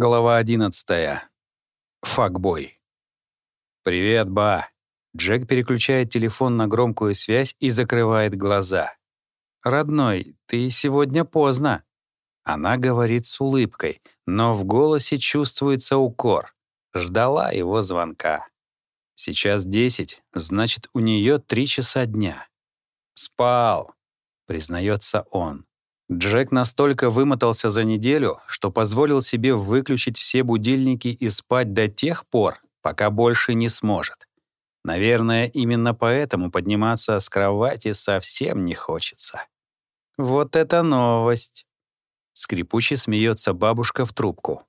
Глава 11. Факбой. «Привет, ба». Джек переключает телефон на громкую связь и закрывает глаза. «Родной, ты сегодня поздно». Она говорит с улыбкой, но в голосе чувствуется укор. Ждала его звонка. Сейчас 10, значит, у нее 3 часа дня. «Спал», — признается он. Джек настолько вымотался за неделю, что позволил себе выключить все будильники и спать до тех пор, пока больше не сможет. Наверное, именно поэтому подниматься с кровати совсем не хочется. «Вот это новость!» Скрипуче смеется бабушка в трубку.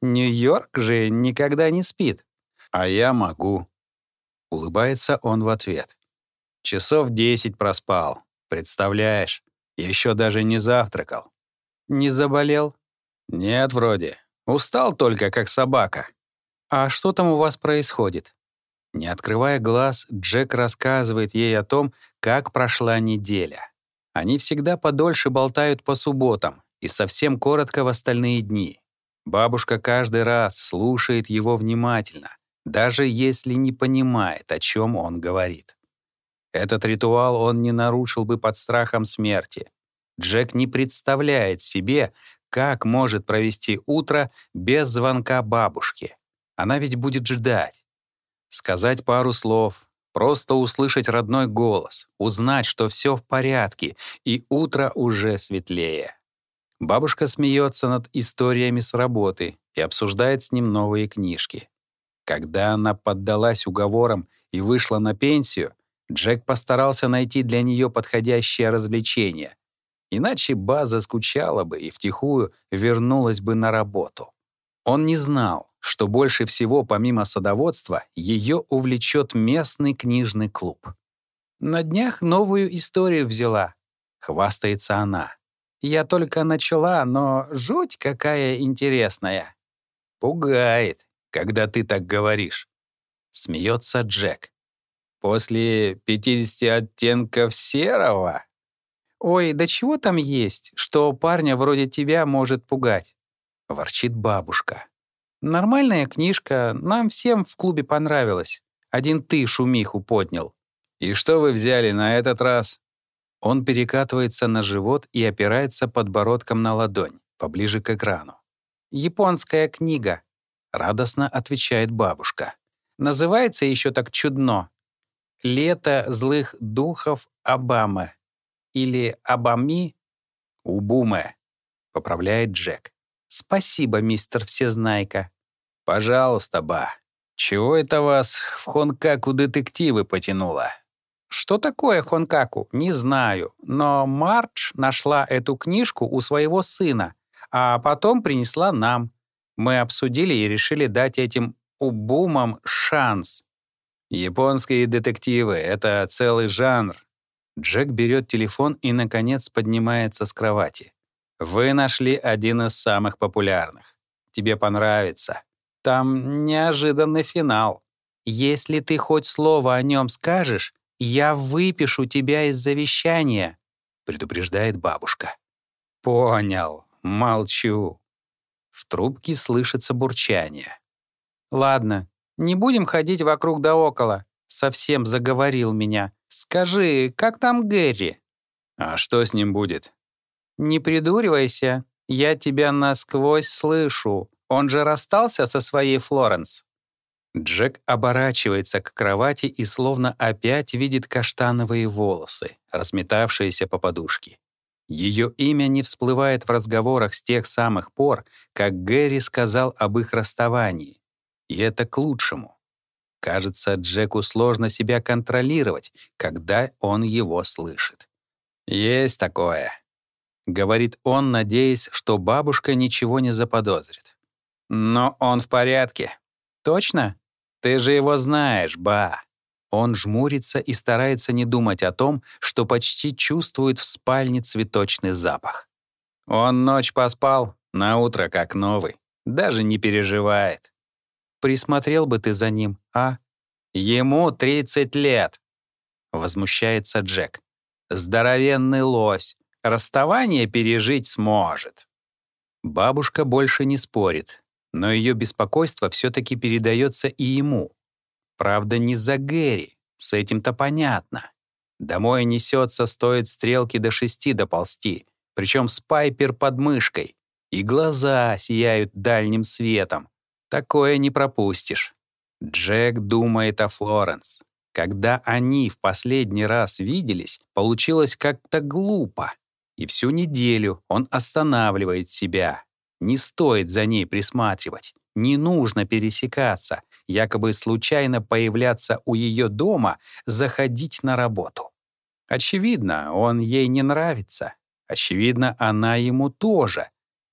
«Нью-Йорк же никогда не спит». «А я могу». Улыбается он в ответ. «Часов десять проспал. Представляешь?» Еще даже не завтракал. Не заболел? Нет, вроде. Устал только, как собака. А что там у вас происходит? Не открывая глаз, Джек рассказывает ей о том, как прошла неделя. Они всегда подольше болтают по субботам и совсем коротко в остальные дни. Бабушка каждый раз слушает его внимательно, даже если не понимает, о чем он говорит. Этот ритуал он не нарушил бы под страхом смерти. Джек не представляет себе, как может провести утро без звонка бабушки. Она ведь будет ждать. Сказать пару слов, просто услышать родной голос, узнать, что все в порядке, и утро уже светлее. Бабушка смеется над историями с работы и обсуждает с ним новые книжки. Когда она поддалась уговорам и вышла на пенсию, Джек постарался найти для нее подходящее развлечение. Иначе база скучала бы и втихую вернулась бы на работу. Он не знал, что больше всего, помимо садоводства, ее увлечет местный книжный клуб. «На днях новую историю взяла», — хвастается она. «Я только начала, но жуть какая интересная». «Пугает, когда ты так говоришь», — смеется Джек. После 50 оттенков серого? Ой, да чего там есть, что парня вроде тебя может пугать? Ворчит бабушка. Нормальная книжка, нам всем в клубе понравилась. Один ты шумиху поднял. И что вы взяли на этот раз? Он перекатывается на живот и опирается подбородком на ладонь, поближе к экрану. «Японская книга», — радостно отвечает бабушка. «Называется еще так чудно. Лето злых духов Обамы. Или Обами? Убуме, поправляет Джек. Спасибо, мистер Всезнайка. Пожалуйста, ба. Чего это вас в Хонкаку детективы потянуло? Что такое Хонкаку? Не знаю. Но Мардж нашла эту книжку у своего сына, а потом принесла нам. Мы обсудили и решили дать этим убумам шанс. Японские детективы — это целый жанр. Джек берет телефон и, наконец, поднимается с кровати. Вы нашли один из самых популярных. Тебе понравится. Там неожиданный финал. Если ты хоть слово о нем скажешь, я выпишу тебя из завещания, предупреждает бабушка. Понял, молчу. В трубке слышится бурчание. Ладно, не будем ходить вокруг да около. Совсем заговорил меня. Скажи, как там Гэри? А что с ним будет? Не придуривайся. Я тебя насквозь слышу. Он же расстался со своей Флоренс. Джек оборачивается к кровати и словно опять видит каштановые волосы, разметавшиеся по подушке. Ее имя не всплывает в разговорах с тех самых пор, как Гэри сказал об их расставании. И это к лучшему. Кажется, Джеку сложно себя контролировать, когда он его слышит. «Есть такое», — говорит он, надеясь, что бабушка ничего не заподозрит. «Но он в порядке». «Точно? Ты же его знаешь, ба». Он жмурится и старается не думать о том, что почти чувствует в спальне цветочный запах. Он ночь поспал, на утро как новый, даже не переживает. Присмотрел бы ты за ним, а? Ему 30 лет!» Возмущается Джек. «Здоровенный лось. Расставание пережить сможет». Бабушка больше не спорит. но ее беспокойство все-таки передается и ему. Правда, не за Гэри, с этим-то понятно. Домой несется, стоит стрелки до шести доползти, причем с Пайпер под мышкой, и глаза сияют дальним светом. Такое не пропустишь. Джек думает о Флоренс. Когда они в последний раз виделись, получилось как-то глупо. И всю неделю он останавливает себя. Не стоит за ней присматривать. Не нужно пересекаться, якобы случайно появляться у ее дома, заходить на работу. Очевидно, он ей не нравится. Очевидно, она ему тоже.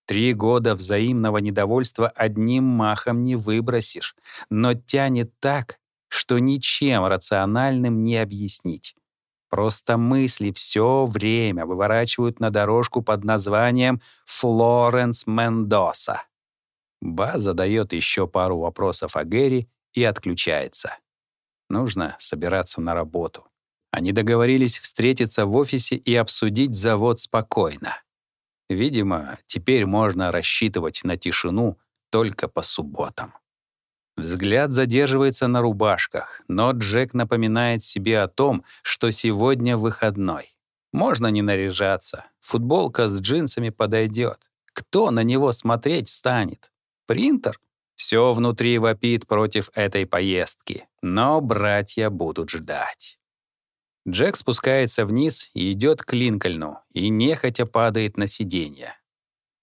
Три года взаимного недовольства одним махом не выбросишь, но тянет так, что ничем рациональным не объяснить. Просто мысли все время выворачивают на дорожку под названием «Флоренс Мендоса». Ба задает еще пару вопросов о Гэри и отключается. Нужно собираться на работу. Они договорились встретиться в офисе и обсудить завод спокойно. Видимо, теперь можно рассчитывать на тишину только по субботам. Взгляд задерживается на рубашках, но Джек напоминает себе о том, что сегодня выходной. Можно не наряжаться, футболка с джинсами подойдет. Кто на него смотреть станет? Принтер? Все внутри вопит против этой поездки, но братья будут ждать. Джек спускается вниз и идет к Линкольну, и нехотя падает на сиденье.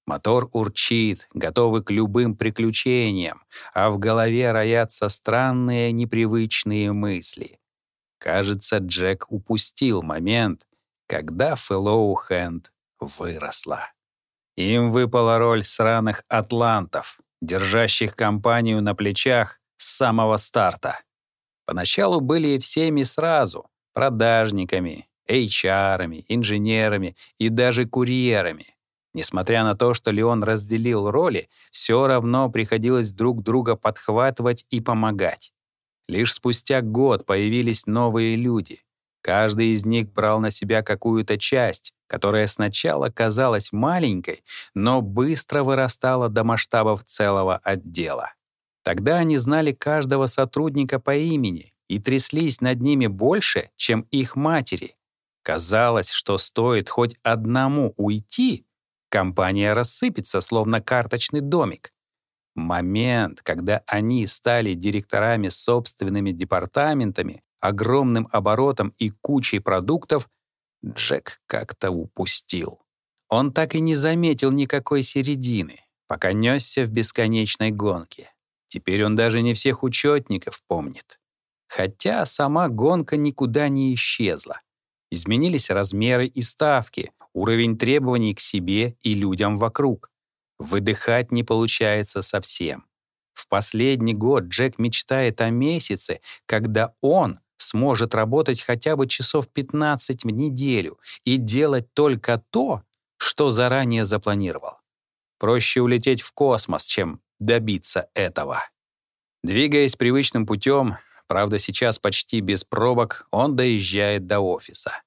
Мотор урчит, готовый к любым приключениям, а в голове роятся странные непривычные мысли. Кажется, Джек упустил момент, когда Фэллоу Хэнд выросла. Им выпала роль сраных атлантов, держащих компанию на плечах с самого старта. Поначалу были всеми сразу — продажниками, HR-ами, инженерами и даже курьерами. Несмотря на то, что Леон разделил роли, все равно приходилось друг друга подхватывать и помогать. Лишь спустя год появились новые люди. Каждый из них брал на себя какую-то часть, которая сначала казалась маленькой, но быстро вырастала до масштабов целого отдела. Тогда они знали каждого сотрудника по имени и тряслись над ними больше, чем их матери. Казалось, что стоит хоть одному уйти, Компания рассыпется, словно карточный домик. Момент, когда они стали директорами собственными департаментами, огромным оборотом и кучей продуктов, Джек как-то упустил. Он так и не заметил никакой середины, пока несся в бесконечной гонке. Теперь он даже не всех учетников помнит. Хотя сама гонка никуда не исчезла. Изменились размеры и ставки, уровень требований к себе и людям вокруг. Выдыхать не получается совсем. В последний год Джек мечтает о месяце, когда он сможет работать хотя бы часов 15 в неделю и делать только то, что заранее запланировал. Проще улететь в космос, чем добиться этого. Двигаясь привычным путем, правда сейчас почти без пробок, он доезжает до офиса.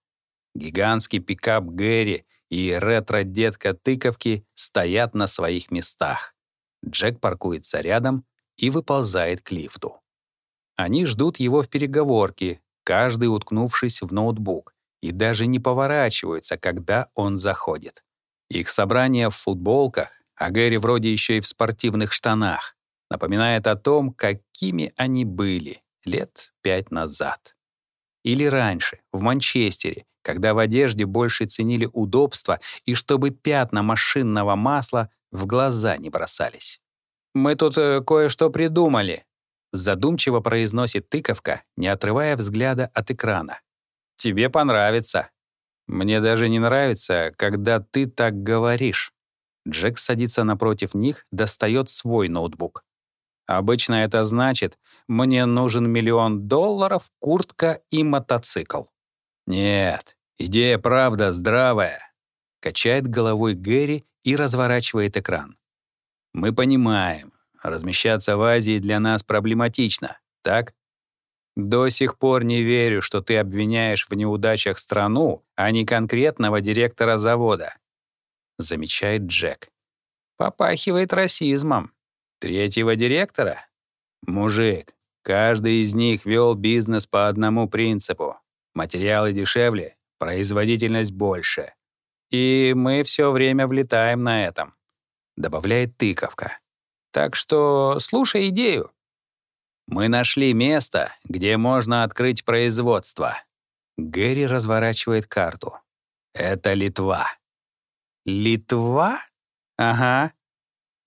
Гигантский пикап Гэри и ретро-детка тыковки стоят на своих местах. Джек паркуется рядом и выползает к лифту. Они ждут его в переговорке, каждый уткнувшись в ноутбук, и даже не поворачиваются, когда он заходит. Их собрание в футболках, а Гэри вроде еще и в спортивных штанах, напоминает о том, какими они были лет пять назад. Или раньше, в Манчестере, когда в одежде больше ценили удобство и чтобы пятна машинного масла в глаза не бросались. «Мы тут э, кое-что придумали», — задумчиво произносит тыковка, не отрывая взгляда от экрана. «Тебе понравится». «Мне даже не нравится, когда ты так говоришь». Джек садится напротив них, достает свой ноутбук. Обычно это значит, мне нужен миллион долларов, куртка и мотоцикл. Нет, идея правда здравая. Качает головой Гэри и разворачивает экран. Мы понимаем, размещаться в Азии для нас проблематично, так? До сих пор не верю, что ты обвиняешь в неудачах страну, а не конкретного директора завода. Замечает Джек. Попахивает расизмом. Третьего директора? Мужик, каждый из них вел бизнес по одному принципу. Материалы дешевле, производительность больше. И мы все время влетаем на этом, добавляет тыковка. Так что слушай идею. Мы нашли место, где можно открыть производство. Гэри разворачивает карту. Это Литва. Литва? Ага.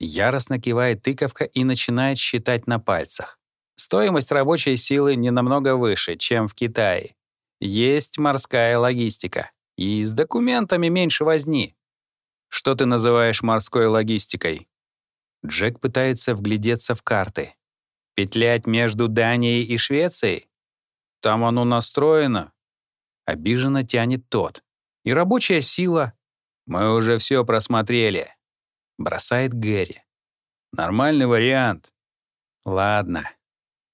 Яростно кивает тыковка и начинает считать на пальцах. Стоимость рабочей силы не намного выше, чем в Китае. Есть морская логистика. И с документами меньше возни. Что ты называешь морской логистикой? Джек пытается вглядеться в карты. Петлять между Данией и Швецией? Там оно настроено. Обиженно тянет тот. И рабочая сила. Мы уже все просмотрели. Бросает Гэри. Нормальный вариант. Ладно.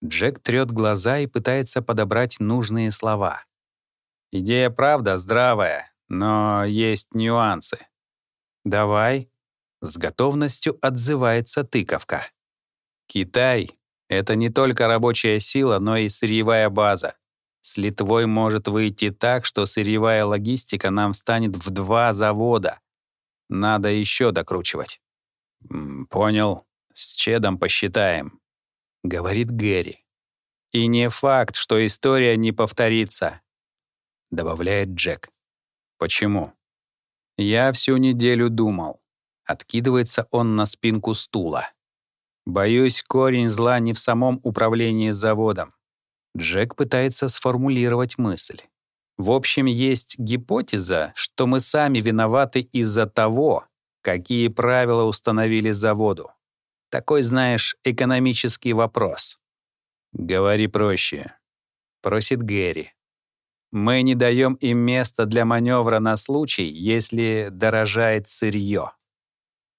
Джек трет глаза и пытается подобрать нужные слова. Идея правда здравая, но есть нюансы. Давай. С готовностью отзывается тыковка. Китай — это не только рабочая сила, но и сырьевая база. С Литвой может выйти так, что сырьевая логистика нам станет в два завода. Надо еще докручивать. «Понял. С Чедом посчитаем», — говорит Гэри. «И не факт, что история не повторится», — добавляет Джек. «Почему?» «Я всю неделю думал. Откидывается он на спинку стула. Боюсь, корень зла не в самом управлении заводом. Джек пытается сформулировать мысль. В общем, есть гипотеза, что мы сами виноваты из-за того, какие правила установили заводу. Такой, знаешь, экономический вопрос. «Говори проще», — просит Гэри. «Мы не даем им места для маневра на случай, если дорожает сырье».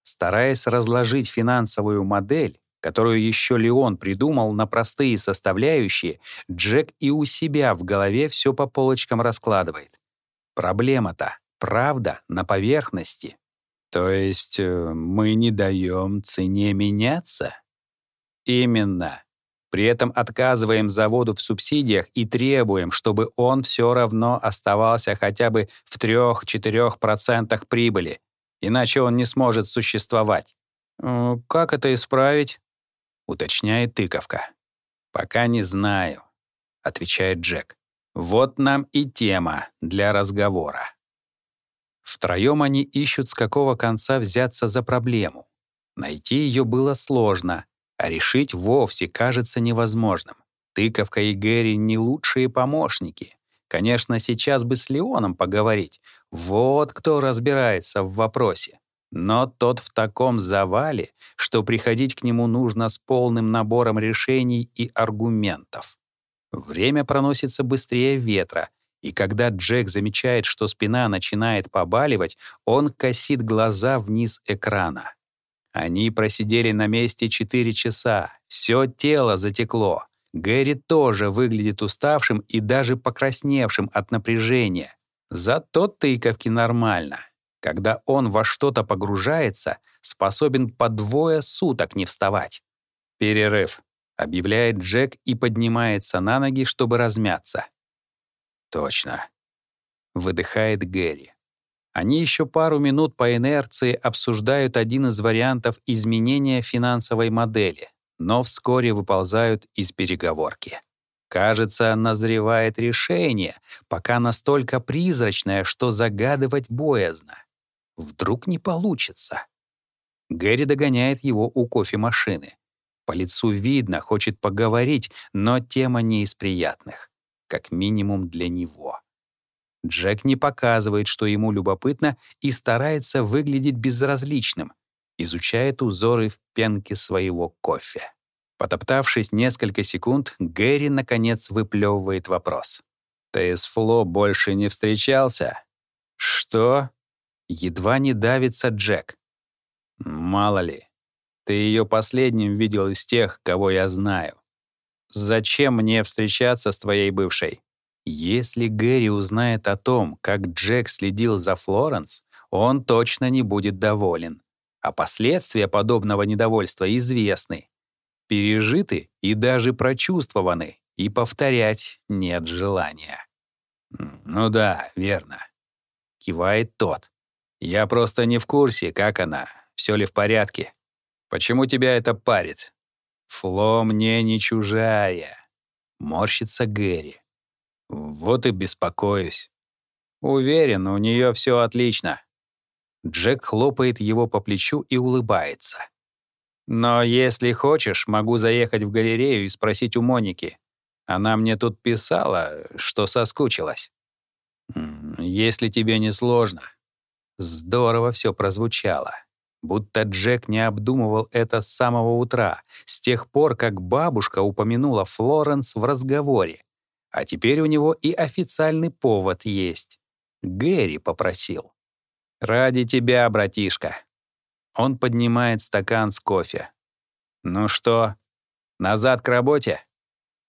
Стараясь разложить финансовую модель, которую еще Леон придумал на простые составляющие, Джек и у себя в голове все по полочкам раскладывает. Проблема-то, правда, на поверхности. То есть э, мы не даем цене меняться? Именно. При этом отказываем заводу в субсидиях и требуем, чтобы он все равно оставался хотя бы в 3-4% прибыли, иначе он не сможет существовать. «Э, «Как это исправить?» — уточняет тыковка. «Пока не знаю», — отвечает Джек. «Вот нам и тема для разговора». Втроем они ищут, с какого конца взяться за проблему. Найти ее было сложно, а решить вовсе кажется невозможным. Тыковка и Гэри — не лучшие помощники. Конечно, сейчас бы с Леоном поговорить. Вот кто разбирается в вопросе. Но тот в таком завале, что приходить к нему нужно с полным набором решений и аргументов. Время проносится быстрее ветра, и когда Джек замечает, что спина начинает побаливать, он косит глаза вниз экрана. Они просидели на месте 4 часа, все тело затекло. Гэри тоже выглядит уставшим и даже покрасневшим от напряжения. Зато тыковки нормально. Когда он во что-то погружается, способен по двое суток не вставать. «Перерыв», — объявляет Джек и поднимается на ноги, чтобы размяться. «Точно», — выдыхает Гэри. Они еще пару минут по инерции обсуждают один из вариантов изменения финансовой модели, но вскоре выползают из переговорки. Кажется, назревает решение, пока настолько призрачное, что загадывать боязно. Вдруг не получится. Гэри догоняет его у кофемашины. По лицу видно, хочет поговорить, но тема не из приятных. Как минимум для него. Джек не показывает, что ему любопытно, и старается выглядеть безразличным, изучает узоры в пенке своего кофе. Потоптавшись несколько секунд, Гэри, наконец, выплевывает вопрос. «Ты с Фло больше не встречался?» «Что?» Едва не давится Джек. «Мало ли. Ты ее последним видел из тех, кого я знаю. Зачем мне встречаться с твоей бывшей?» Если Гэри узнает о том, как Джек следил за Флоренс, он точно не будет доволен. а последствия подобного недовольства известны, пережиты и даже прочувствованы, и повторять нет желания. «Ну да, верно», — кивает тот. «Я просто не в курсе, как она, все ли в порядке. Почему тебя это парит?» «Фло мне не чужая», — морщится Гэри. «Вот и беспокоюсь. Уверен, у нее все отлично». Джек хлопает его по плечу и улыбается. «Но если хочешь, могу заехать в галерею и спросить у Моники. Она мне тут писала, что соскучилась. Если тебе не сложно. Здорово все прозвучало. Будто Джек не обдумывал это с самого утра, с тех пор, как бабушка упомянула Флоренс в разговоре. А теперь у него и официальный повод есть. Гэри попросил. «Ради тебя, братишка». Он поднимает стакан с кофе. «Ну что, назад к работе?»